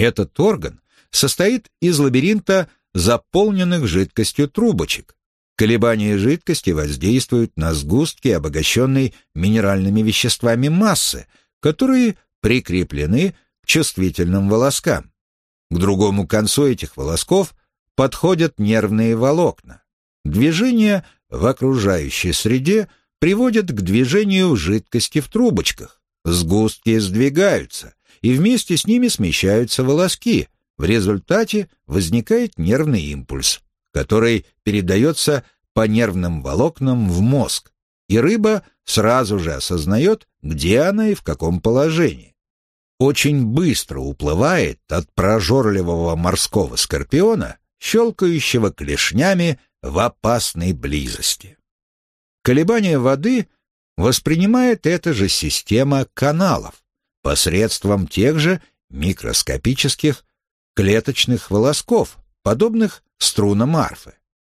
Этот орган состоит из лабиринта заполненных жидкостью трубочек. Колебания жидкости воздействуют на сгустки, обогащенные минеральными веществами массы, которые прикреплены к чувствительным волоскам. К другому концу этих волосков подходят нервные волокна. Движение в окружающей среде приводит к движению жидкости в трубочках. Сгустки сдвигаются, и вместе с ними смещаются волоски. В результате возникает нервный импульс, который передается по нервным волокнам в мозг, и рыба сразу же осознает, где она и в каком положении. Очень быстро уплывает от прожорливого морского скорпиона, щелкающего клешнями в опасной близости. Колебания воды воспринимает эта же система каналов посредством тех же микроскопических клеточных волосков, подобных струнам арфы.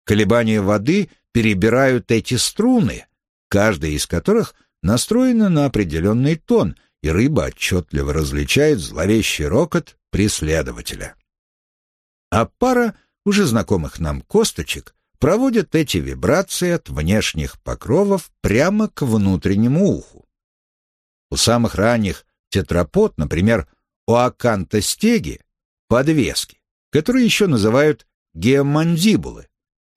Колебания воды перебирают эти струны, каждая из которых настроена на определенный тон, и рыба отчетливо различает зловещий рокот преследователя. А пара уже знакомых нам косточек проводят эти вибрации от внешних покровов прямо к внутреннему уху. У самых ранних тетрапод, например, у акантостеги, подвески, которые еще называют геомандибулы,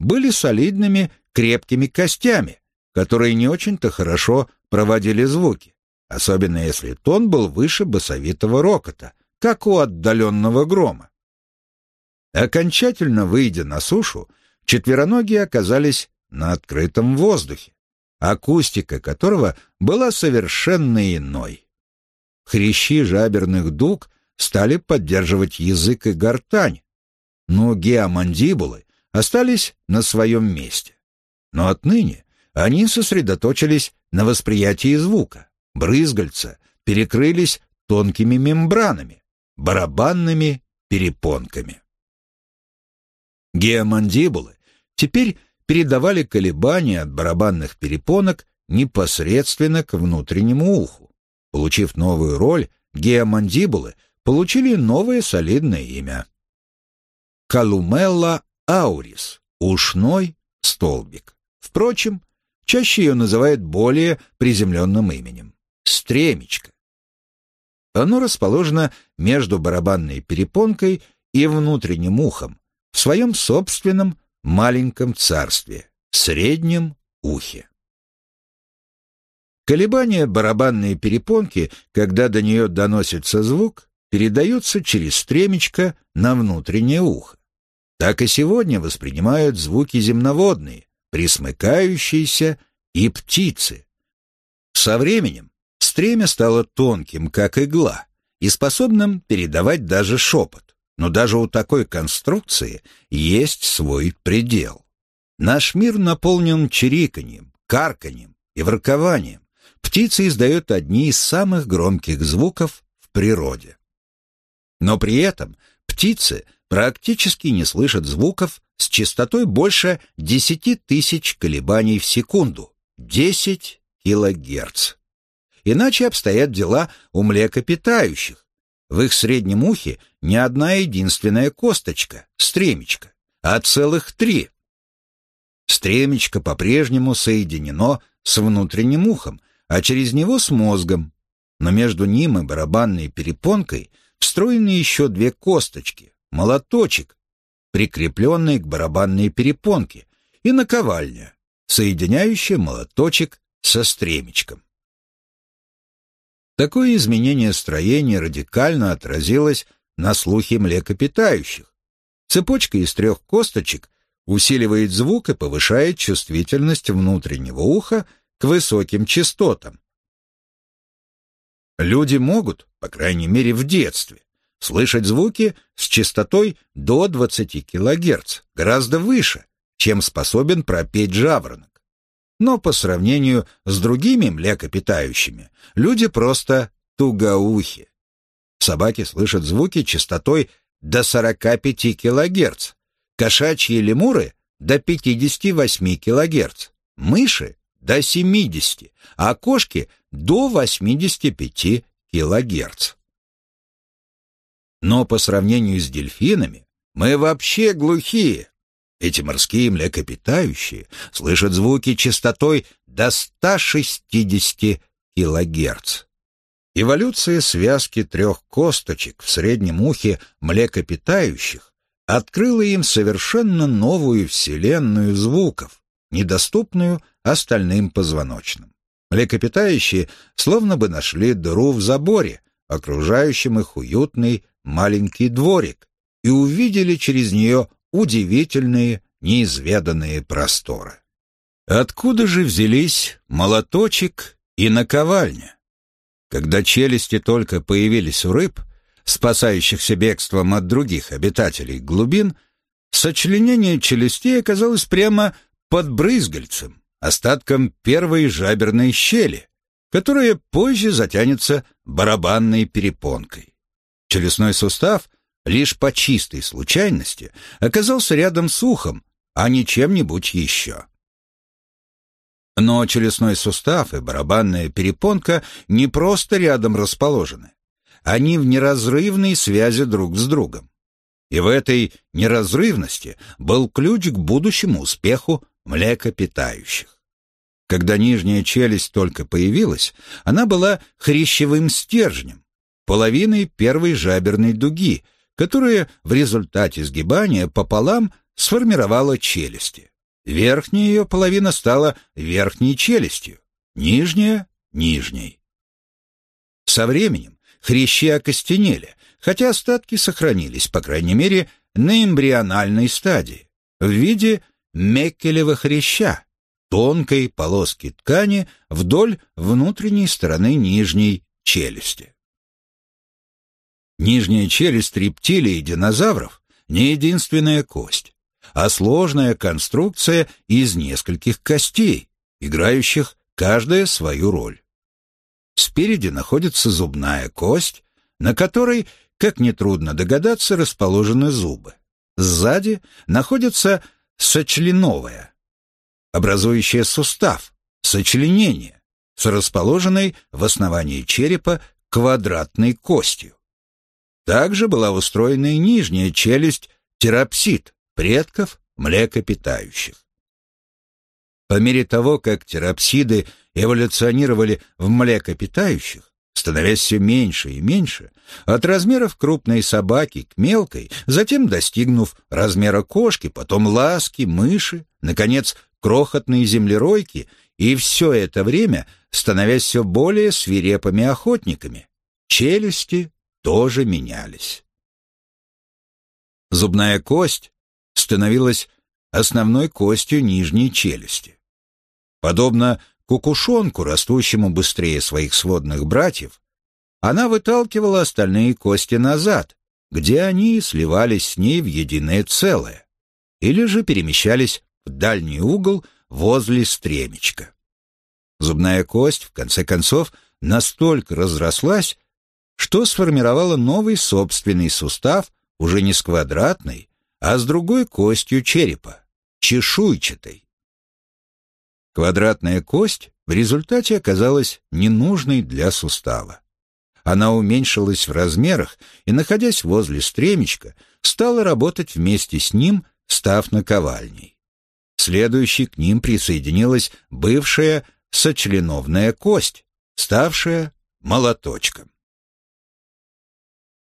были солидными крепкими костями, которые не очень-то хорошо проводили звуки, особенно если тон был выше басовитого рокота, как у отдаленного грома. Окончательно выйдя на сушу, четвероногие оказались на открытом воздухе, акустика которого была совершенно иной. Хрящи жаберных дуг стали поддерживать язык и гортань, но геомандибулы остались на своем месте. Но отныне они сосредоточились на восприятии звука. Брызгальца перекрылись тонкими мембранами, барабанными перепонками. Геомандибулы теперь передавали колебания от барабанных перепонок непосредственно к внутреннему уху. Получив новую роль, геомандибулы получили новое солидное имя. Калумелла аурис – ушной столбик. Впрочем, чаще ее называют более приземленным именем – стремечко. Оно расположено между барабанной перепонкой и внутренним ухом, в своем собственном маленьком царстве, среднем ухе. Колебания барабанной перепонки, когда до нее доносится звук, передаются через стремечко на внутреннее ухо. Так и сегодня воспринимают звуки земноводные, присмыкающиеся и птицы. Со временем стремя стало тонким, как игла, и способным передавать даже шепот. Но даже у такой конструкции есть свой предел. Наш мир наполнен чириканьем, карканьем и воркованием. Птица издает одни из самых громких звуков в природе. Но при этом птицы практически не слышат звуков с частотой больше 10 тысяч колебаний в секунду, 10 килогерц. Иначе обстоят дела у млекопитающих, в их среднем ухе не одна единственная косточка, стремечко, а целых три. Стремечко по-прежнему соединено с внутренним ухом, а через него с мозгом. Но между ним и барабанной перепонкой встроены еще две косточки, молоточек, прикрепленный к барабанной перепонке, и наковальня, соединяющая молоточек со стремечком. Такое изменение строения радикально отразилось на слухе млекопитающих. Цепочка из трех косточек усиливает звук и повышает чувствительность внутреннего уха к высоким частотам. Люди могут, по крайней мере в детстве, слышать звуки с частотой до 20 кГц, гораздо выше, чем способен пропеть жаворонок. Но по сравнению с другими млекопитающими, люди просто тугоухи. Собаки слышат звуки частотой до 45 кГц, кошачьи лемуры — до 58 кГц, мыши — до 70, а кошки — до 85 кГц. Но по сравнению с дельфинами мы вообще глухие. Эти морские млекопитающие слышат звуки частотой до 160 килогерц. Эволюция связки трех косточек в среднем ухе млекопитающих открыла им совершенно новую вселенную звуков, недоступную остальным позвоночным. Млекопитающие словно бы нашли дыру в заборе, окружающем их уютный маленький дворик, и увидели через нее удивительные, неизведанные просторы. Откуда же взялись молоточек и наковальня? Когда челюсти только появились у рыб, спасающихся бегством от других обитателей глубин, сочленение челюстей оказалось прямо под брызгальцем, остатком первой жаберной щели, которая позже затянется барабанной перепонкой. Челюстной сустав лишь по чистой случайности оказался рядом с ухом, а не чем-нибудь еще. Но челюстной сустав и барабанная перепонка не просто рядом расположены. Они в неразрывной связи друг с другом. И в этой неразрывности был ключ к будущему успеху млекопитающих. Когда нижняя челюсть только появилась, она была хрящевым стержнем, половиной первой жаберной дуги, которая в результате сгибания пополам сформировала челюсти. Верхняя ее половина стала верхней челюстью, нижняя — нижней. Со временем хрящи окостенели, хотя остатки сохранились, по крайней мере, на эмбриональной стадии, в виде меккелева хряща, тонкой полоски ткани вдоль внутренней стороны нижней челюсти. Нижняя челюсть рептилий и динозавров — не единственная кость а сложная конструкция из нескольких костей, играющих каждая свою роль. Спереди находится зубная кость, на которой, как нетрудно догадаться, расположены зубы. Сзади находится сочленовая, образующая сустав, сочленение, с расположенной в основании черепа квадратной костью. Также была устроена и нижняя челюсть терапсид, предков млекопитающих. По мере того, как терапсиды эволюционировали в млекопитающих, становясь все меньше и меньше, от размеров крупной собаки к мелкой, затем достигнув размера кошки, потом ласки, мыши, наконец, крохотные землеройки, и все это время становясь все более свирепыми охотниками, челюсти тоже менялись. Зубная кость становилась основной костью нижней челюсти. Подобно кукушонку, растущему быстрее своих сводных братьев, она выталкивала остальные кости назад, где они сливались с ней в единое целое, или же перемещались в дальний угол возле стремечка. Зубная кость, в конце концов, настолько разрослась, что сформировала новый собственный сустав, уже не с квадратной, а с другой костью черепа, чешуйчатой. Квадратная кость в результате оказалась ненужной для сустава. Она уменьшилась в размерах и, находясь возле стремечка, стала работать вместе с ним, став наковальней. Следующей к ним присоединилась бывшая сочленовная кость, ставшая молоточком.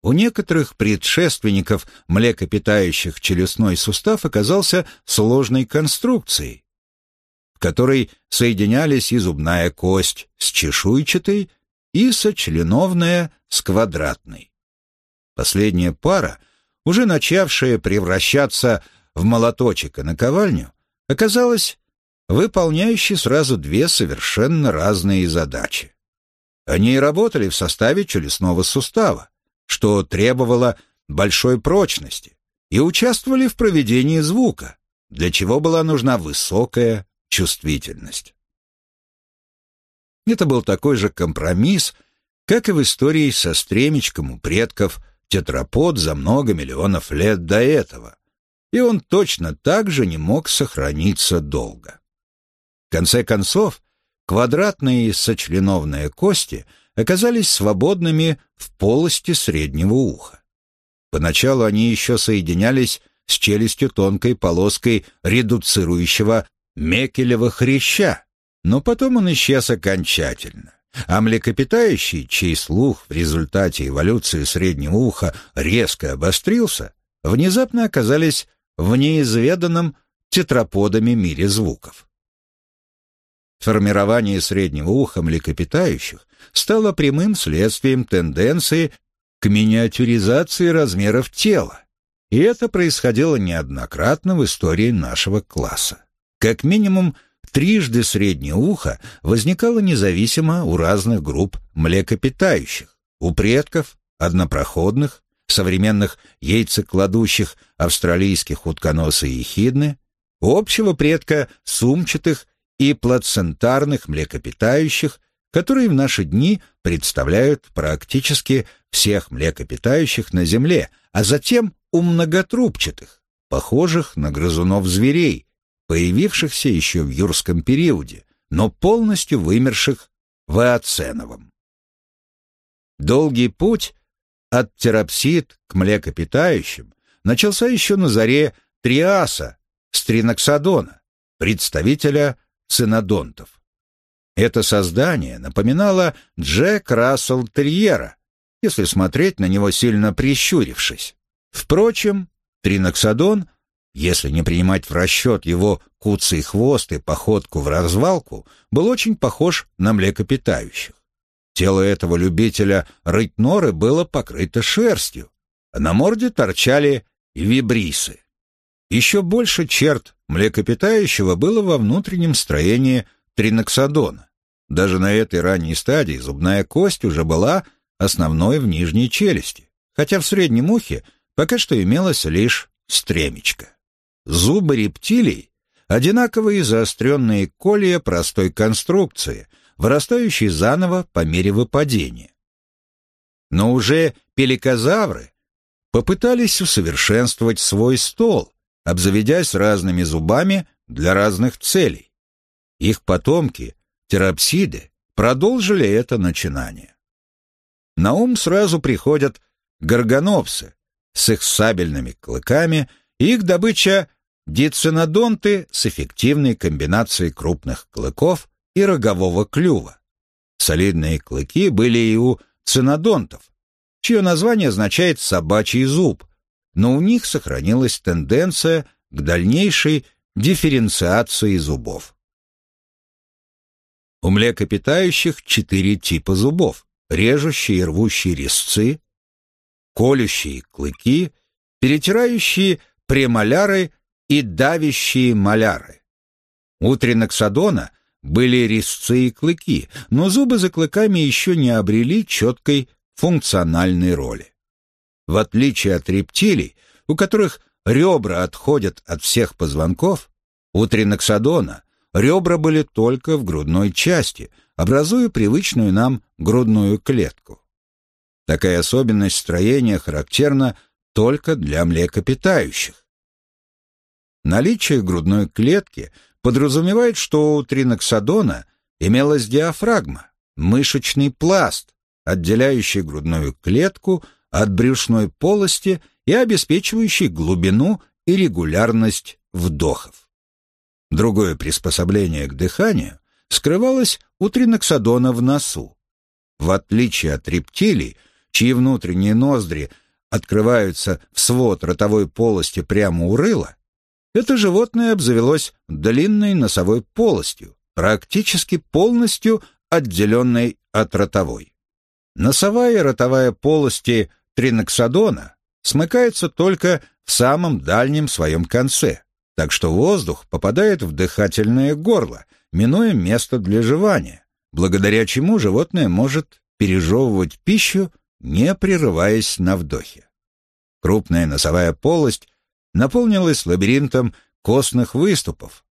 У некоторых предшественников млекопитающих челюстной сустав оказался сложной конструкцией, в которой соединялись и зубная кость с чешуйчатой, и сочленовная с квадратной. Последняя пара, уже начавшая превращаться в молоточек и наковальню, оказалась выполняющей сразу две совершенно разные задачи. Они работали в составе челюстного сустава, что требовало большой прочности, и участвовали в проведении звука, для чего была нужна высокая чувствительность. Это был такой же компромисс, как и в истории со стремечком у предков тетрапод за много миллионов лет до этого, и он точно так же не мог сохраниться долго. В конце концов, квадратные сочленовные кости оказались свободными в полости среднего уха. Поначалу они еще соединялись с челюстью тонкой полоской редуцирующего мекелева хряща, но потом он исчез окончательно. А млекопитающие, чей слух в результате эволюции среднего уха резко обострился, внезапно оказались в неизведанном тетраподами мире звуков. Формирование среднего уха млекопитающих стало прямым следствием тенденции к миниатюризации размеров тела, и это происходило неоднократно в истории нашего класса. Как минимум, трижды среднее ухо возникало независимо у разных групп млекопитающих, у предков, однопроходных, современных яйцекладущих австралийских утконоса и ехидны, у общего предка сумчатых и плацентарных млекопитающих, которые в наши дни представляют практически всех млекопитающих на Земле, а затем у многотрубчатых, похожих на грызунов зверей, появившихся еще в юрском периоде, но полностью вымерших в Эоценовом. Долгий путь от терапсид к млекопитающим начался еще на заре Триаса, стриноксодона, представителя цинодонтов. Это создание напоминало Джек Рассел Терьера, если смотреть на него сильно прищурившись. Впрочем, триноксодон, если не принимать в расчет его куцый хвост и походку в развалку, был очень похож на млекопитающих. Тело этого любителя рыть норы было покрыто шерстью, а на морде торчали вибрисы. Еще больше черт млекопитающего было во внутреннем строении триноксодона. Даже на этой ранней стадии зубная кость уже была основной в нижней челюсти, хотя в среднем ухе пока что имелось лишь стремечко. Зубы рептилий — одинаковые заостренные колья простой конструкции, вырастающие заново по мере выпадения. Но уже пеликозавры попытались усовершенствовать свой стол, обзаведясь разными зубами для разных целей. Их потомки, терапсиды, продолжили это начинание. На ум сразу приходят горгонопсы с их сабельными клыками и их добыча дицинодонты с эффективной комбинацией крупных клыков и рогового клюва. Солидные клыки были и у цинодонтов, чье название означает «собачий зуб», но у них сохранилась тенденция к дальнейшей дифференциации зубов. У млекопитающих четыре типа зубов – режущие и рвущие резцы, колющие клыки, перетирающие премоляры и давящие маляры. У триноксодона были резцы и клыки, но зубы за клыками еще не обрели четкой функциональной роли. В отличие от рептилий, у которых ребра отходят от всех позвонков, у триноксодона ребра были только в грудной части, образуя привычную нам грудную клетку. Такая особенность строения характерна только для млекопитающих. Наличие грудной клетки подразумевает, что у триноксодона имелась диафрагма, мышечный пласт, отделяющий грудную клетку от брюшной полости и обеспечивающий глубину и регулярность вдохов. Другое приспособление к дыханию скрывалось у триноксодона в носу. В отличие от рептилий, чьи внутренние ноздри открываются в свод ротовой полости прямо у рыла, это животное обзавелось длинной носовой полостью, практически полностью отделенной от ротовой. Носовая и ротовая полости триноксодона смыкаются только в самом дальнем своем конце, так что воздух попадает в дыхательное горло, минуя место для жевания, благодаря чему животное может пережевывать пищу, не прерываясь на вдохе. Крупная носовая полость наполнилась лабиринтом костных выступов,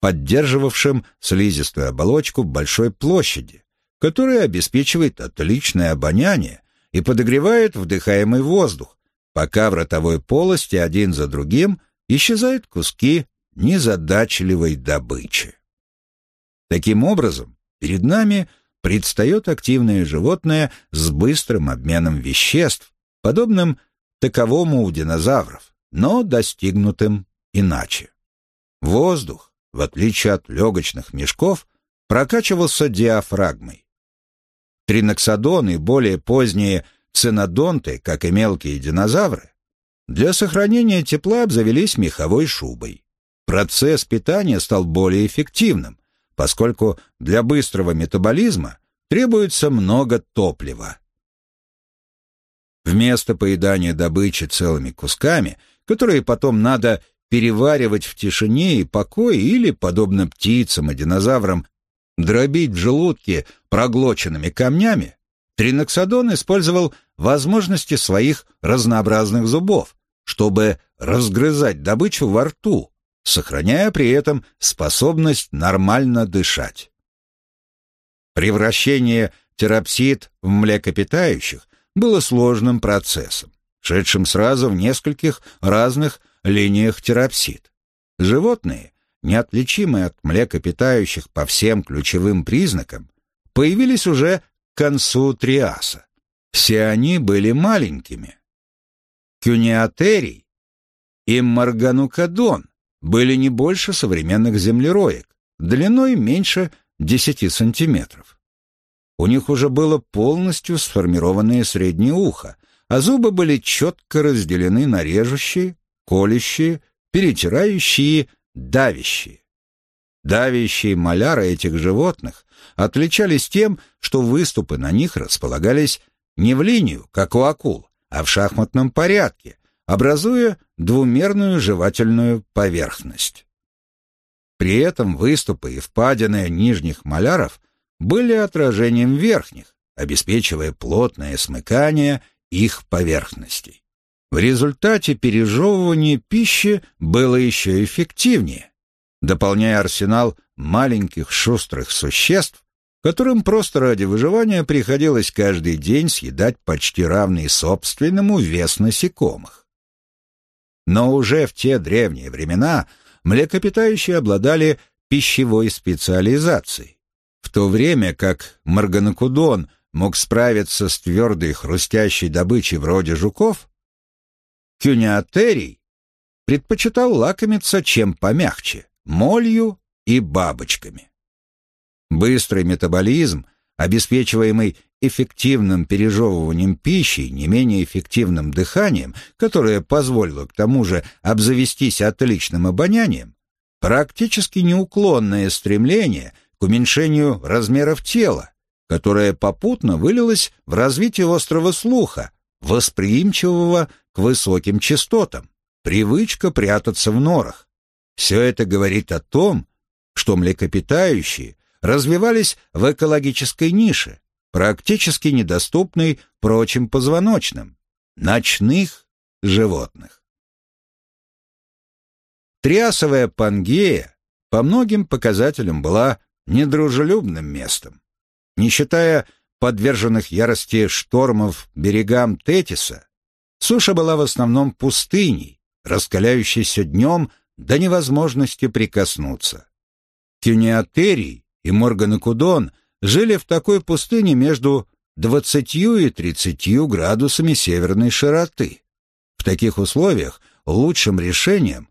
поддерживавшим слизистую оболочку большой площади, которая обеспечивает отличное обоняние и подогревает вдыхаемый воздух, пока в ротовой полости один за другим исчезают куски незадачливой добычи. Таким образом, перед нами предстает активное животное с быстрым обменом веществ, подобным таковому у динозавров, но достигнутым иначе. Воздух, в отличие от легочных мешков, прокачивался диафрагмой. Триноксодон и более поздние цинодонты, как и мелкие динозавры, для сохранения тепла обзавелись меховой шубой. Процесс питания стал более эффективным, поскольку для быстрого метаболизма требуется много топлива. Вместо поедания добычи целыми кусками, которые потом надо переваривать в тишине и покое или, подобно птицам и динозаврам, дробить в желудке проглоченными камнями, триноксодон использовал возможности своих разнообразных зубов, чтобы разгрызать добычу во рту, сохраняя при этом способность нормально дышать. Превращение терапсид в млекопитающих было сложным процессом, шедшим сразу в нескольких разных линиях терапсид. Животные, неотличимые от млекопитающих по всем ключевым признакам, появились уже к концу Триаса. Все они были маленькими. Кюниатерий и Марганукадон были не больше современных землероек, длиной меньше 10 сантиметров. У них уже было полностью сформированное среднее ухо, а зубы были четко разделены на режущие, колющие, перетирающие, давящие. Давящие маляры этих животных отличались тем, что выступы на них располагались не в линию, как у акул, а в шахматном порядке, образуя двумерную жевательную поверхность. При этом выступы и впадины нижних маляров были отражением верхних, обеспечивая плотное смыкание их поверхностей. В результате пережевывание пищи было еще эффективнее, дополняя арсенал маленьких шустрых существ, которым просто ради выживания приходилось каждый день съедать почти равный собственному вес насекомых. Но уже в те древние времена млекопитающие обладали пищевой специализацией, в то время как марганокудон мог справиться с твердой хрустящей добычей вроде жуков, кюниатерий предпочитал лакомиться чем помягче – молью и бабочками. Быстрый метаболизм, обеспечиваемый эффективным пережевыванием пищи, не менее эффективным дыханием, которое позволило к тому же обзавестись отличным обонянием, практически неуклонное стремление к уменьшению размеров тела, которое попутно вылилось в развитие острого слуха, восприимчивого к высоким частотам, привычка прятаться в норах. Все это говорит о том, что млекопитающие развивались в экологической нише, практически недоступной прочим позвоночным, ночных животных. Триасовая Пангея по многим показателям была недружелюбным местом. Не считая подверженных ярости штормов берегам Тетиса, суша была в основном пустыней, раскаляющейся днем до невозможности прикоснуться. Кюниатерий и Морганокудон жили в такой пустыне между 20 и 30 градусами северной широты. В таких условиях лучшим решением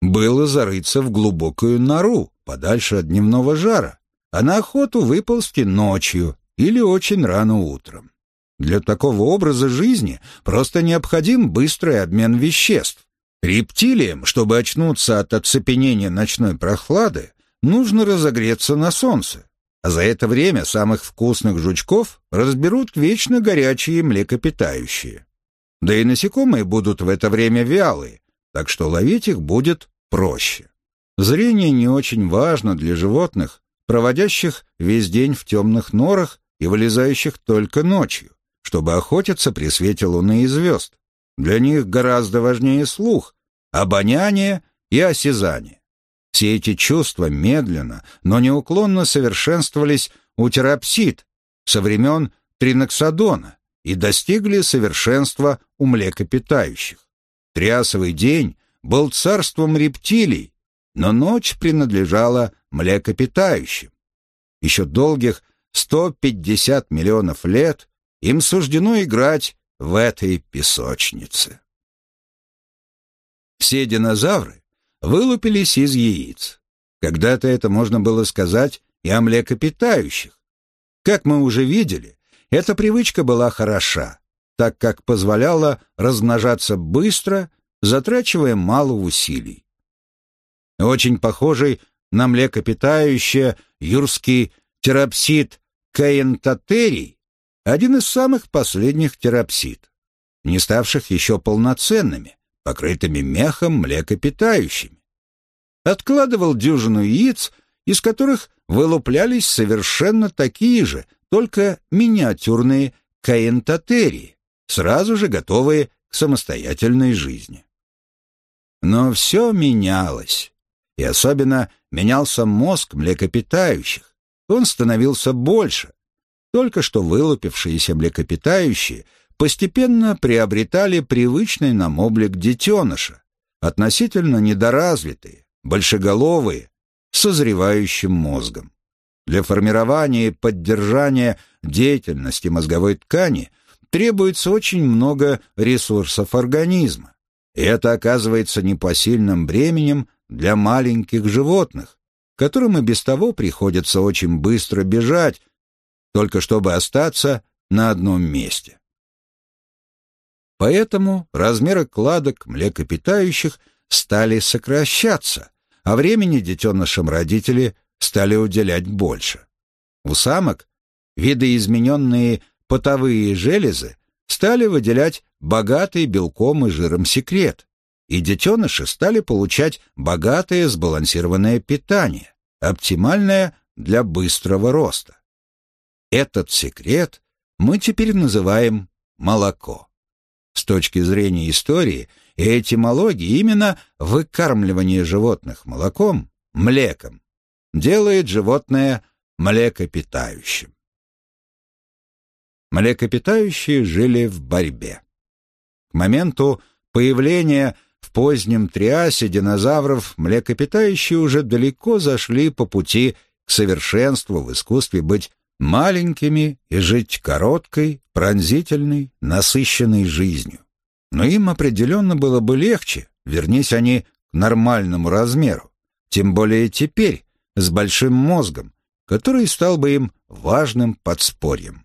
было зарыться в глубокую нору, подальше от дневного жара, а на охоту выползти ночью или очень рано утром. Для такого образа жизни просто необходим быстрый обмен веществ. Рептилиям, чтобы очнуться от оцепенения ночной прохлады, нужно разогреться на солнце, а за это время самых вкусных жучков разберут вечно горячие млекопитающие. Да и насекомые будут в это время вялые, так что ловить их будет проще. Зрение не очень важно для животных, проводящих весь день в темных норах и вылезающих только ночью, чтобы охотиться при свете луны и звезд. Для них гораздо важнее слух, обоняние и осязание. Все эти чувства медленно, но неуклонно совершенствовались у терапсид со времен триноксодона и достигли совершенства у млекопитающих. Триасовый день был царством рептилий, но ночь принадлежала млекопитающим. Еще долгих 150 миллионов лет им суждено играть в этой песочнице. Все динозавры вылупились из яиц. Когда-то это можно было сказать и о млекопитающих. Как мы уже видели, эта привычка была хороша, так как позволяла размножаться быстро, затрачивая мало усилий. Очень похожий на млекопитающее юрский терапсид каентотерий, один из самых последних терапсид, не ставших еще полноценными, покрытыми мехом млекопитающими. Откладывал дюжину яиц, из которых вылуплялись совершенно такие же, только миниатюрные каентотерии, сразу же готовые к самостоятельной жизни. Но все менялось, и особенно менялся мозг млекопитающих. Он становился больше. Только что вылупившиеся млекопитающие постепенно приобретали привычный нам облик детеныша, относительно недоразвитые, большеголовые, созревающим мозгом. Для формирования и поддержания деятельности мозговой ткани требуется очень много ресурсов организма. И это оказывается непосильным бременем для маленьких животных, которым и без того приходится очень быстро бежать, только чтобы остаться на одном месте. Поэтому размеры кладок млекопитающих стали сокращаться, а времени детенышам родители стали уделять больше. У самок видоизмененные потовые железы стали выделять богатый белком и жиром секрет, и детеныши стали получать богатое сбалансированное питание, оптимальное для быстрого роста. Этот секрет мы теперь называем молоко. С точки зрения истории и этимологии именно выкармливание животных молоком, млеком, делает животное млекопитающим. Млекопитающие жили в борьбе. К моменту появления в позднем триасе динозавров млекопитающие уже далеко зашли по пути к совершенству в искусстве быть маленькими и жить короткой, пронзительной, насыщенной жизнью. Но им определенно было бы легче, вернись они к нормальному размеру. Тем более теперь, с большим мозгом, который стал бы им важным подспорьем.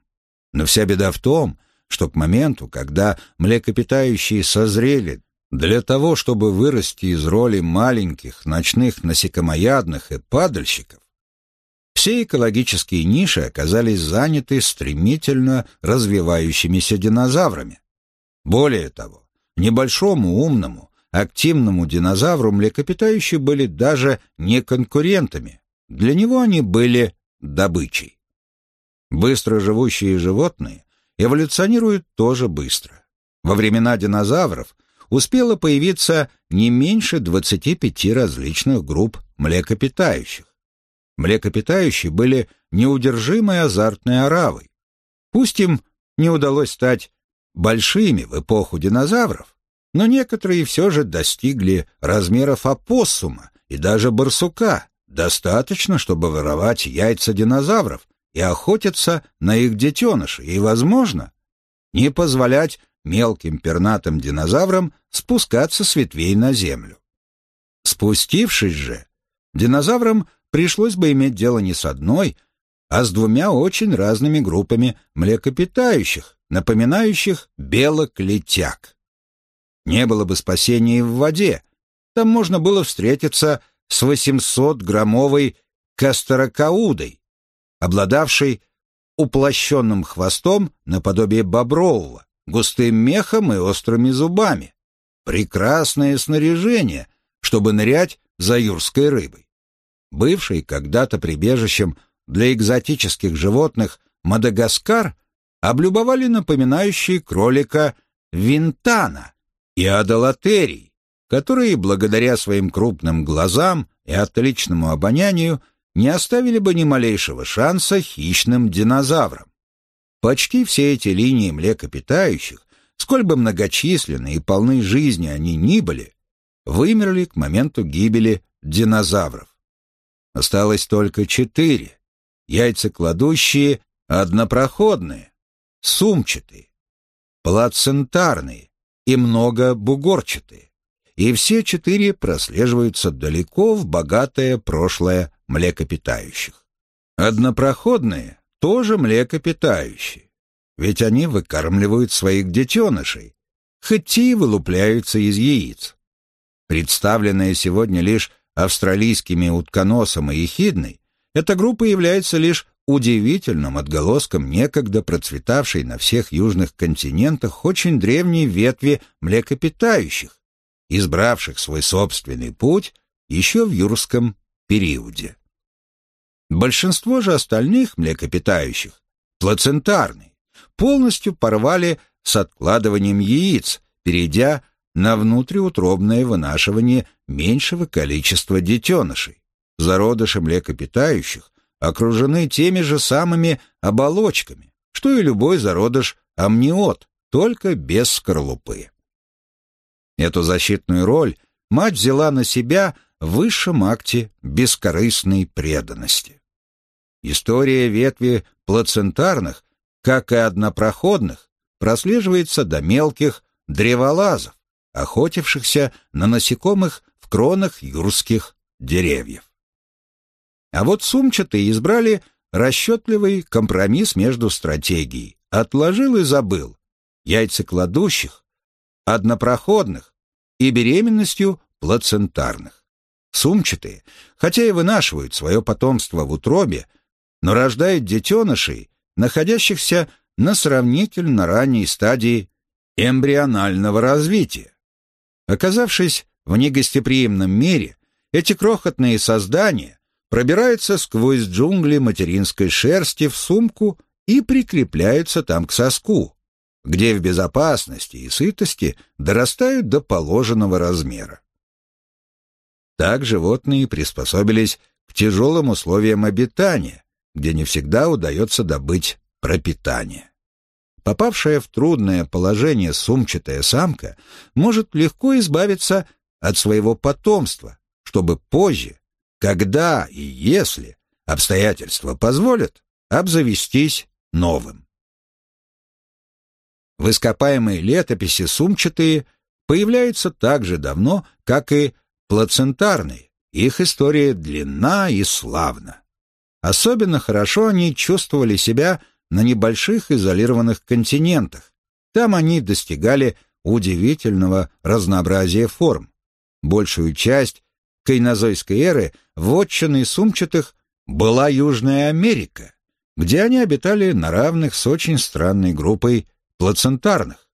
Но вся беда в том, что к моменту, когда млекопитающие созрели для того, чтобы вырасти из роли маленьких ночных насекомоядных и падальщиков, все экологические ниши оказались заняты стремительно развивающимися динозаврами. Более того, небольшому умному, активному динозавру млекопитающие были даже не конкурентами, для него они были добычей. Быстро живущие животные эволюционируют тоже быстро. Во времена динозавров успело появиться не меньше 25 различных групп млекопитающих. Млекопитающие были неудержимой азартной оравой. Пусть им не удалось стать большими в эпоху динозавров, но некоторые все же достигли размеров опоссума и даже барсука, достаточно, чтобы воровать яйца динозавров и охотиться на их детенышей, и, возможно, не позволять мелким пернатым динозаврам спускаться с ветвей на землю. Спустившись же, динозаврам пришлось бы иметь дело не с одной, а с двумя очень разными группами млекопитающих, напоминающих белок-летяг. Не было бы спасения в воде, там можно было встретиться с 800-граммовой касторокаудой, обладавшей уплощенным хвостом наподобие бобрового, густым мехом и острыми зубами. Прекрасное снаряжение, чтобы нырять за юрской рыбой. Бывший когда-то прибежищем для экзотических животных Мадагаскар облюбовали напоминающие кролика винтана и адалатерий, которые, благодаря своим крупным глазам и отличному обонянию, не оставили бы ни малейшего шанса хищным динозаврам. Почти все эти линии млекопитающих, сколь бы многочисленны и полны жизни они ни были, вымерли к моменту гибели динозавров. Осталось только четыре, яйцекладущие, однопроходные, сумчатые. плацентарные и многобугорчатые, и все четыре прослеживаются далеко в богатое прошлое млекопитающих. Однопроходные тоже млекопитающие, ведь они выкармливают своих детенышей, хоть и вылупляются из яиц. Представленная сегодня лишь австралийскими утконосом и ехидной, эта группа является лишь удивительным отголоском некогда процветавшей на всех южных континентах очень древней ветви млекопитающих, избравших свой собственный путь еще в юрском периоде. Большинство же остальных млекопитающих, плацентарные, полностью порвали с откладыванием яиц, перейдя на внутриутробное вынашивание меньшего количества детенышей. Зародыши млекопитающих окружены теми же самыми оболочками, что и любой зародыш амниот, только без скорлупы. Эту защитную роль мать взяла на себя в высшем акте бескорыстной преданности. История ветви плацентарных, как и однопроходных, прослеживается до мелких древолазов, охотившихся на насекомых в кронах юрских деревьев. А вот сумчатые избрали расчетливый компромисс между стратегией «отложил и забыл» яйцекладущих, однопроходных и беременностью плацентарных. Сумчатые, хотя и вынашивают свое потомство в утробе, но рождают детенышей, находящихся на сравнительно ранней стадии эмбрионального развития. Оказавшись в негостеприимном мире, эти крохотные создания пробираются сквозь джунгли материнской шерсти в сумку и прикрепляются там к соску, где в безопасности и сытости дорастают до положенного размера. Так животные приспособились к тяжелым условиям обитания, где не всегда удается добыть пропитание. Попавшая в трудное положение сумчатая самка может легко избавиться от своего потомства, чтобы позже, когда и если обстоятельства позволят, обзавестись новым. В ископаемой летописи сумчатые появляются так же давно, как и плацентарные. Их история длинна и славна. Особенно хорошо они чувствовали себя на небольших изолированных континентах. Там они достигали удивительного разнообразия форм. Большую часть кайнозойской эры вотчиной сумчатых была Южная Америка, где они обитали на равных с очень странной группой плацентарных,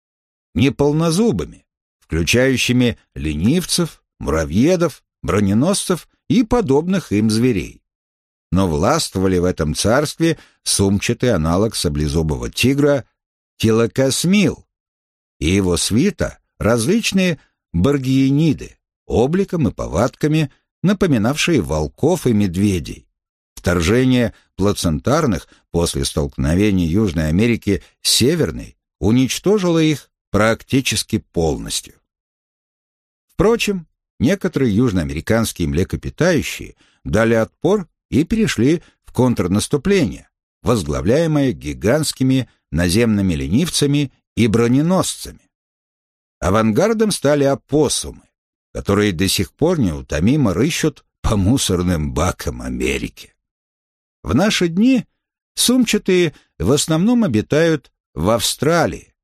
неполнозубыми, включающими ленивцев, муравьедов, броненосцев и подобных им зверей но властвовали в этом царстве сумчатый аналог саблезубого тигра Тилокосмил и его свита различные баргиениды, обликом и повадками, напоминавшие волков и медведей. Вторжение плацентарных после столкновения Южной Америки с Северной уничтожило их практически полностью. Впрочем, некоторые южноамериканские млекопитающие дали отпор и перешли в контрнаступление, возглавляемое гигантскими наземными ленивцами и броненосцами. Авангардом стали опоссумы, которые до сих пор неутомимо рыщут по мусорным бакам Америки. В наши дни сумчатые в основном обитают в Австралии,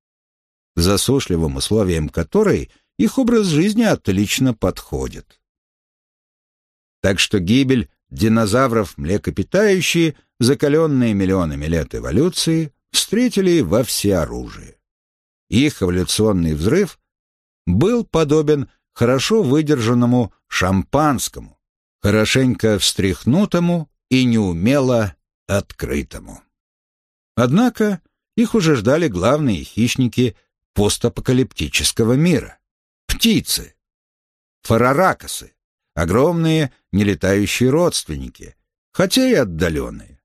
засушливым условиям которой их образ жизни отлично подходит. Так что гибель динозавров млекопитающие, закаленные миллионами лет эволюции, встретили во всеоружие. Их эволюционный взрыв был подобен хорошо выдержанному шампанскому, хорошенько встряхнутому и неумело открытому. Однако их уже ждали главные хищники постапокалиптического мира — птицы, фараракосы, огромные нелетающие родственники, хотя и отдаленные.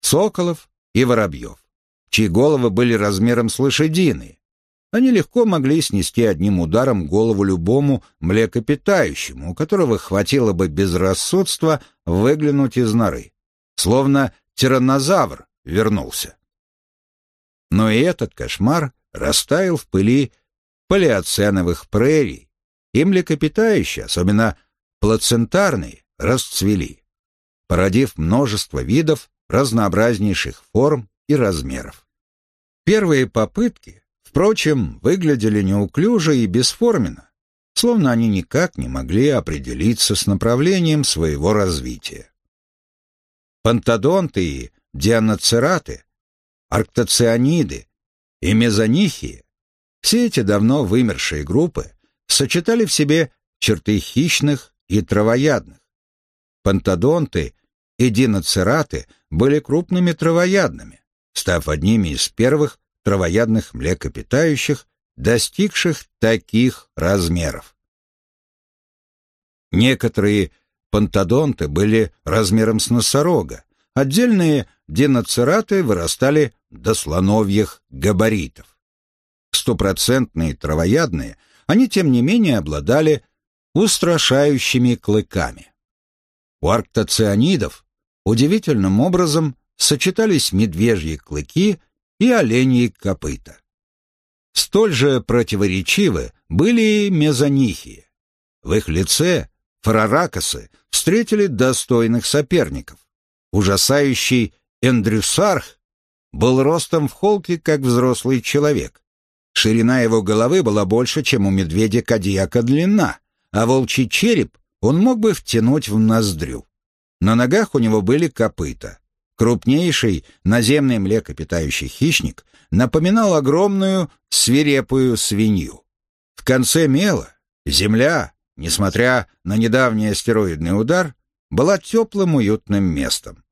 Соколов и воробьев, чьи головы были размером с лошадиные. Они легко могли снести одним ударом голову любому млекопитающему, у которого хватило бы безрассудства выглянуть из норы. Словно тираннозавр вернулся. Но и этот кошмар растаял в пыли палеоценовых прерий, и млекопитающие, особенно плацентарные, расцвели, породив множество видов разнообразнейших форм и размеров. Первые попытки, впрочем, выглядели неуклюже и бесформенно, словно они никак не могли определиться с направлением своего развития. Пантодонты и дианоцераты, арктоцианиды и мезонихии, все эти давно вымершие группы, сочетали в себе черты хищных и травоядных. Пантодонты и диноцераты были крупными травоядными, став одними из первых травоядных млекопитающих, достигших таких размеров. Некоторые пантодонты были размером с носорога, отдельные диноцераты вырастали до слоновьих габаритов. Стопроцентные травоядные, они тем не менее обладали устрашающими клыками. У арктоцианидов удивительным образом сочетались медвежьи клыки и оленьи копыта. Столь же противоречивы были и мезонихии. В их лице фараракосы встретили достойных соперников. Ужасающий Эндрюсарх был ростом в холке, как взрослый человек. Ширина его головы была больше, чем у медведя Кадьяка длина, а волчий череп он мог бы втянуть в ноздрю. На ногах у него были копыта. Крупнейший наземный млекопитающий хищник напоминал огромную свирепую свинью. В конце мела земля, несмотря на недавний астероидный удар, была теплым уютным местом.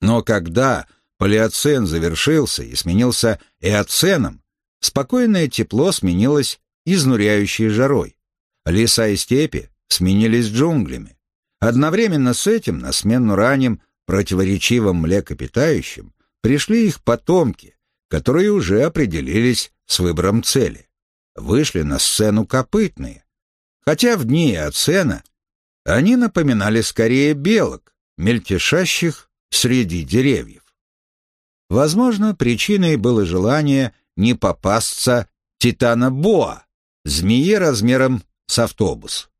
Но когда палеоцен завершился и сменился эоценом, спокойное тепло сменилось изнуряющей жарой. Леса и степи сменились джунглями. Одновременно с этим на смену ранним противоречивым млекопитающим пришли их потомки, которые уже определились с выбором цели. Вышли на сцену копытные. Хотя в дни Оцена они напоминали скорее белок, мельтешащих среди деревьев. Возможно, причиной было желание не попасться титана Боа, змее размером с автобус.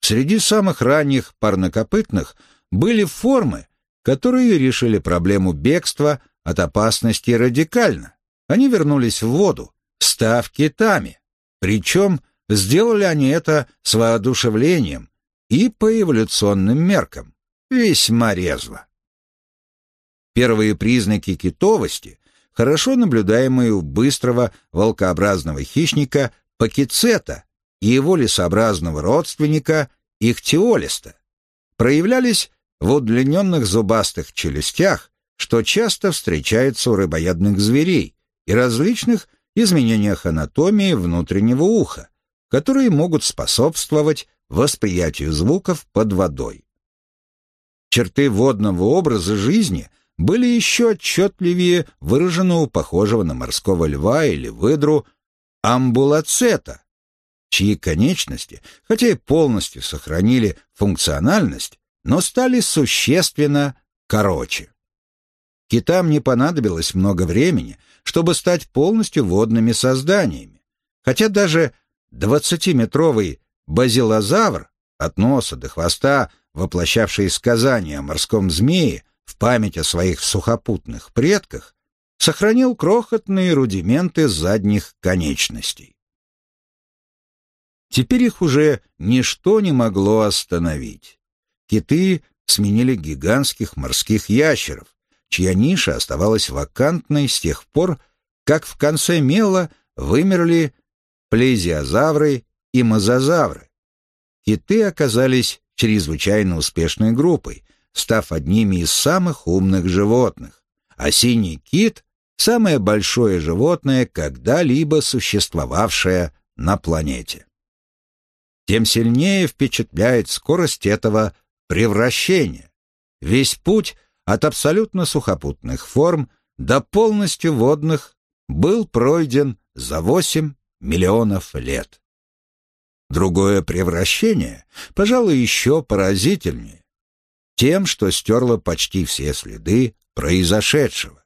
Среди самых ранних парнокопытных были формы, которые решили проблему бегства от опасности радикально. Они вернулись в воду, став китами. Причем сделали они это с воодушевлением и по эволюционным меркам, весьма резво. Первые признаки китовости, хорошо наблюдаемые у быстрого волкообразного хищника пакицета и его лесообразного родственника ихтиолиста, проявлялись в удлиненных зубастых челюстях, что часто встречается у рыбоядных зверей, и различных изменениях анатомии внутреннего уха, которые могут способствовать восприятию звуков под водой. Черты водного образа жизни были еще отчетливее выражены у похожего на морского льва или выдру амбулацета, чьи конечности, хотя и полностью сохранили функциональность, но стали существенно короче. Китам не понадобилось много времени, чтобы стать полностью водными созданиями, хотя даже двадцатиметровый базилозавр от носа до хвоста, воплощавший сказания о морском змее в память о своих сухопутных предках, сохранил крохотные рудименты задних конечностей. Теперь их уже ничто не могло остановить. Киты сменили гигантских морских ящеров, чья ниша оставалась вакантной с тех пор, как в конце мела вымерли плезиозавры и мозазавры. Киты оказались чрезвычайно успешной группой, став одними из самых умных животных, а синий кит — самое большое животное, когда-либо существовавшее на планете тем сильнее впечатляет скорость этого превращения. Весь путь от абсолютно сухопутных форм до полностью водных был пройден за 8 миллионов лет. Другое превращение, пожалуй, еще поразительнее, тем, что стерло почти все следы произошедшего.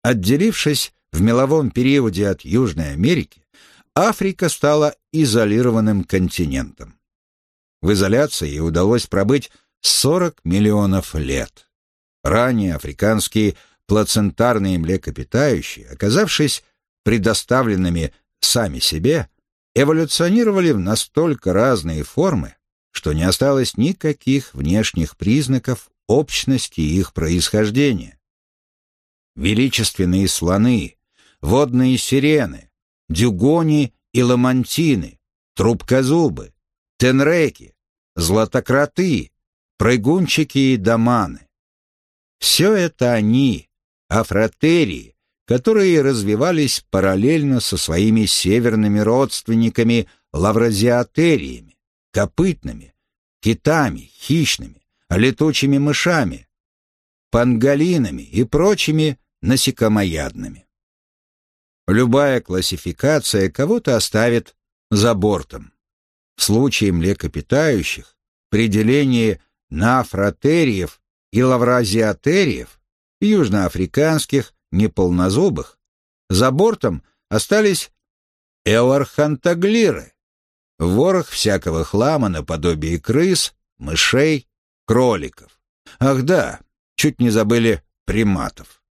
Отделившись в меловом периоде от Южной Америки, Африка стала изолированным континентом. В изоляции ей удалось пробыть 40 миллионов лет. Ранее африканские плацентарные млекопитающие, оказавшись предоставленными сами себе, эволюционировали в настолько разные формы, что не осталось никаких внешних признаков общности их происхождения. Величественные слоны, водные сирены, дюгони и ламантины, трубкозубы, тенреки, златокроты, прыгунчики и доманы. Все это они, афротерии, которые развивались параллельно со своими северными родственниками лавразиатериями, копытными, китами, хищными, летучими мышами, панголинами и прочими насекомоядными. Любая классификация кого-то оставит за бортом. В случае млекопитающих при делении на афротериев и лавразиатериев, южноафриканских, неполнозубых, за бортом остались эорхантаглиры, ворох всякого хлама наподобие крыс, мышей, кроликов. Ах да, чуть не забыли приматов.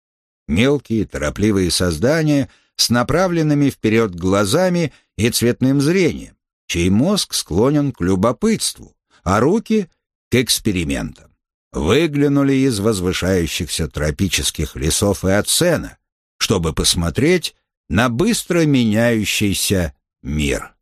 Мелкие, торопливые создания с направленными вперед глазами и цветным зрением, чей мозг склонен к любопытству, а руки — к экспериментам. Выглянули из возвышающихся тропических лесов и оцена, чтобы посмотреть на быстро меняющийся мир.